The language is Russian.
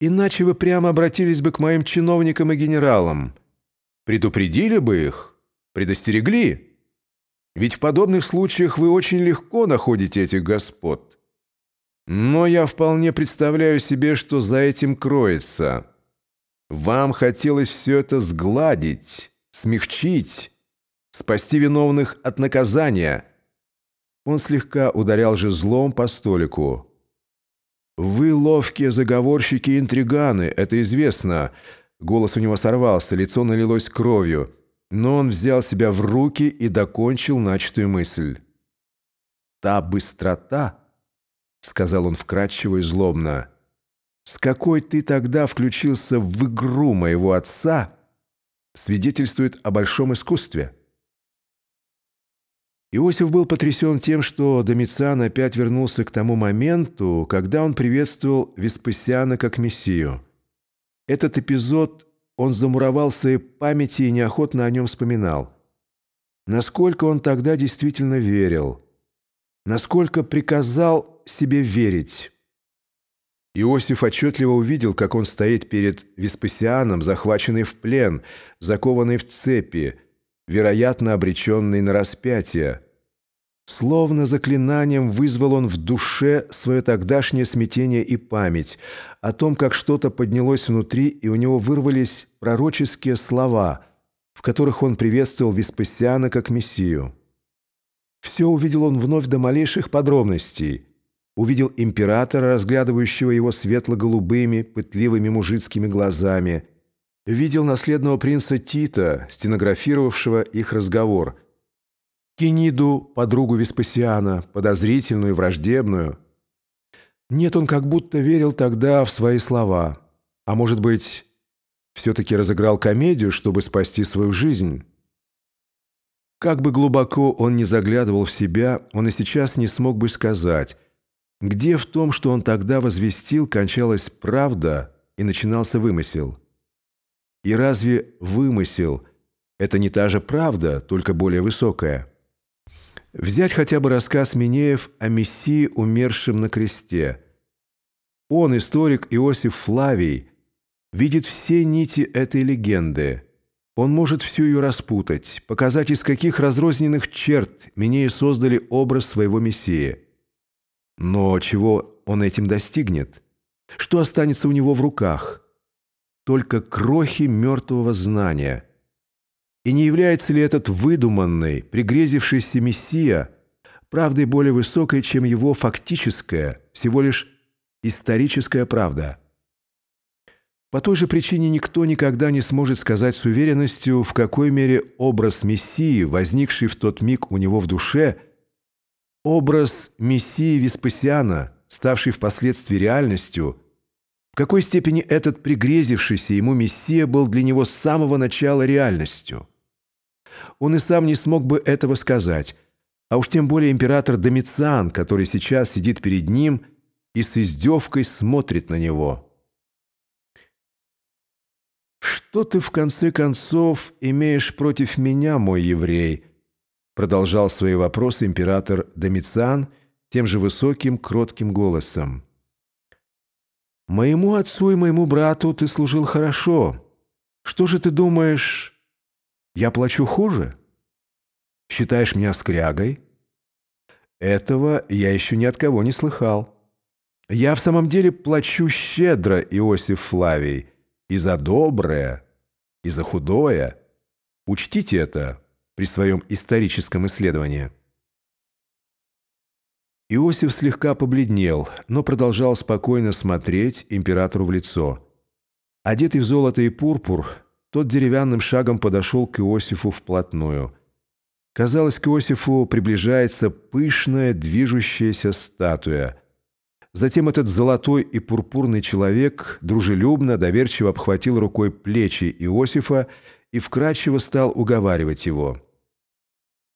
Иначе вы прямо обратились бы к моим чиновникам и генералам. Предупредили бы их, предостерегли. Ведь в подобных случаях вы очень легко находите этих господ. Но я вполне представляю себе, что за этим кроется. Вам хотелось все это сгладить, смягчить, спасти виновных от наказания. Он слегка ударял же злом по столику. «Вы ловкие заговорщики и интриганы, это известно». Голос у него сорвался, лицо налилось кровью. Но он взял себя в руки и докончил начатую мысль. «Та быстрота», — сказал он вкратчиво и злобно, — «с какой ты тогда включился в игру моего отца, свидетельствует о большом искусстве». Иосиф был потрясен тем, что Домициан опять вернулся к тому моменту, когда он приветствовал Веспасиана как мессию. Этот эпизод он замуровал в своей памяти и неохотно о нем вспоминал. Насколько он тогда действительно верил, насколько приказал себе верить. Иосиф отчетливо увидел, как он стоит перед Веспасианом, захваченный в плен, закованный в цепи, вероятно, обреченный на распятие. Словно заклинанием вызвал он в душе свое тогдашнее смятение и память о том, как что-то поднялось внутри, и у него вырвались пророческие слова, в которых он приветствовал Веспасиана как мессию. Все увидел он вновь до малейших подробностей. Увидел императора, разглядывающего его светло-голубыми, пытливыми мужицкими глазами – видел наследного принца Тита, стенографировавшего их разговор. Кениду, подругу Веспасиана, подозрительную и враждебную. Нет, он как будто верил тогда в свои слова. А может быть, все-таки разыграл комедию, чтобы спасти свою жизнь? Как бы глубоко он ни заглядывал в себя, он и сейчас не смог бы сказать, где в том, что он тогда возвестил, кончалась правда и начинался вымысел. И разве вымысел – это не та же правда, только более высокая? Взять хотя бы рассказ Минеев о Мессии, умершем на кресте. Он, историк Иосиф Флавий, видит все нити этой легенды. Он может всю ее распутать, показать, из каких разрозненных черт Минеи создали образ своего Мессии. Но чего он этим достигнет? Что останется у него в руках – только крохи мертвого знания. И не является ли этот выдуманный, пригрезившийся Мессия правдой более высокой, чем его фактическая, всего лишь историческая правда? По той же причине никто никогда не сможет сказать с уверенностью, в какой мере образ Мессии, возникший в тот миг у него в душе, образ Мессии Веспасиана, ставший впоследствии реальностью – какой степени этот пригрезившийся ему Мессия был для него с самого начала реальностью? Он и сам не смог бы этого сказать, а уж тем более император Домициан, который сейчас сидит перед ним и с издевкой смотрит на него. «Что ты, в конце концов, имеешь против меня, мой еврей?» продолжал свои вопросы император Домициан тем же высоким, кротким голосом. Моему отцу и моему брату ты служил хорошо. Что же ты думаешь, я плачу хуже? Считаешь меня скрягой? Этого я еще ни от кого не слыхал. Я в самом деле плачу щедро, Иосиф Флавий, и за доброе, и за худое. Учтите это при своем историческом исследовании. Иосиф слегка побледнел, но продолжал спокойно смотреть императору в лицо. Одетый в золото и пурпур, тот деревянным шагом подошел к Иосифу вплотную. Казалось, к Иосифу приближается пышная движущаяся статуя. Затем этот золотой и пурпурный человек дружелюбно, доверчиво обхватил рукой плечи Иосифа и вкрадчиво стал уговаривать его –